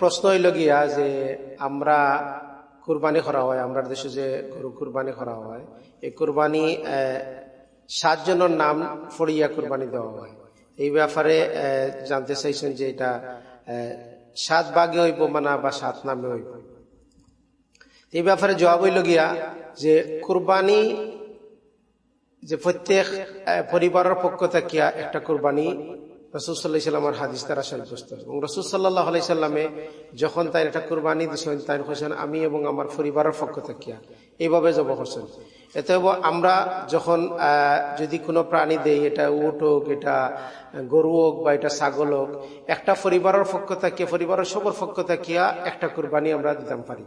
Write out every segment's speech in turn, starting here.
প্রশ্ন হইল গিয়া যে আমরা কুরবানি করা হয়, আমরা দেশে যে গরু কুরবানি করা হয়, এই কুরবানি সাতজনের নাম ফড়িয়া কুরবানি দেওয়া হয়। এই ব্যাপারে জানতে চাইছেন যে এটা সাত ভাগে হইব মানা বা সাত নামে হইব। এই ব্যাপারে জবাব হইল গিয়া যে কুরবানি যে প্রত্যেক পরিবারের পক্ষ থাকিয়া একটা কুরবানি রসুসাল্লাহ ইসলামের হাদিস তারা সাব্যস্ত। এবং রসুসাল্লাহ আলাইসাল্লামে যখন তাই এটা কুরবানি দিয়েছেন তাই হোসেন আমি এবং আমার পরিবারের পক্ষ থাকিয়া এইভাবে জব করছেন। এতে আমরা যখন যদি কোনো প্রাণী দেই, এটা উট হোক, এটা গরু হোক বা এটা ছাগল হোক, একটা পরিবারের পক্ষ থাকিয়া পরিবারের সবর পক্ষ থাকিয়া একটা কুরবানি আমরা দিতাম পারি।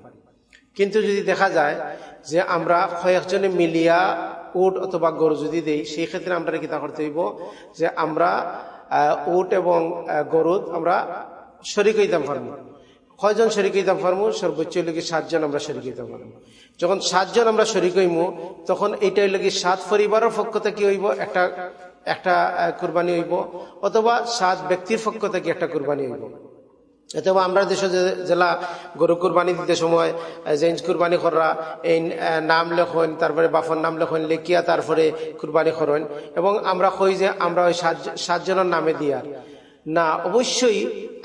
কিন্তু যদি দেখা যায় যে আমরা কয়েকজনে মিলিয়া উট অথবা গরু যদি দেই, সেই ক্ষেত্রে আমরা কিতা করতে হইব? যে আমরা উট এবং গরুদ আমরা শরিক হইতাম পারব কয়জন শরিক হইতাম পারব সর্বোচ্চ লোকের সাতজন আমরা শরিক হইতাম পারব যখন সাতজন আমরা শরিক হইমু, তখন এইটাই লোক সাত পরিবারের পক্ষ থেকে হইব, একটা একটা কুরবানি হইব, অথবা সাত ব্যক্তির পক্ষ থেকে একটা কুরবানি হইব। অথবা আমরা দেশে জেলা গরু কুরবানি দিতে সময় জেন্স কুরবানি করা এই নাম লেখন, তারপরে বাফর নাম লেখন লেখিয়া তারপরে কুরবানি করেন এবং আমরা কই যে আমরা ওই সাত সাতজনের নামে দিয়ার না, অবশ্যই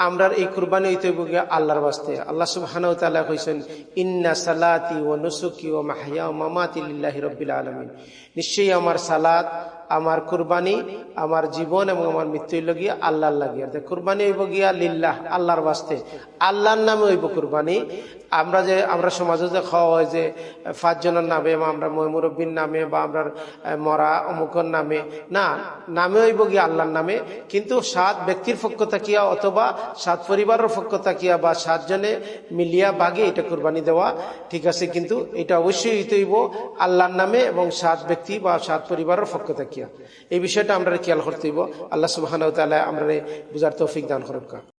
আমরা এই কুরবানি হইতে আল্লাহর বাস্তে। আল্লাহ সুবহানাহু তাআলা কইছেন, ইন্না সালাতি ওয়া নুসুকি ওয়া মাহইয়া ওয়া মামাতি লিল্লাহি রাব্বিল আলামিন। নিশ্চয়ই আমার সালাত আমার কুরবানি, আমার জীবন এবং আমার মৃত্যু লগিয়া আল্লাহর লাগিয়া কুরবানি হইব গিয়া লিল্লাহ, আল্লাহর বাস্তে। আল্লাহর নামে হইব কুরবানি। আমরা যে, আমরা সমাজে যে খাওয়া হয় যে পাঁচজনের নামে বা আমরা ময়মুরব্বীর নামে বা আমরা মরা অমুকর নামে, না, নামে হইব গিয়া আল্লাহর নামে। কিন্তু সাত ব্যক্তির পক্ষ থাকিয়া অথবা সাত পরিবারের পক্ষ থাকিয়া বা সাতজনে মিলিয়া বাগে এটা কুরবানি দেওয়া, ঠিক আছে। কিন্তু এটা অবশ্যই হইব আল্লাহর নামে এবং সাত ব্যক্তি বা সাত পরিবারের পক্ষ থাকিয়া। এই বিষয়টা আমরা খেয়াল করতে আল্লাহ সুবাহ আমরা বুঝার তৌফিক দান করুক।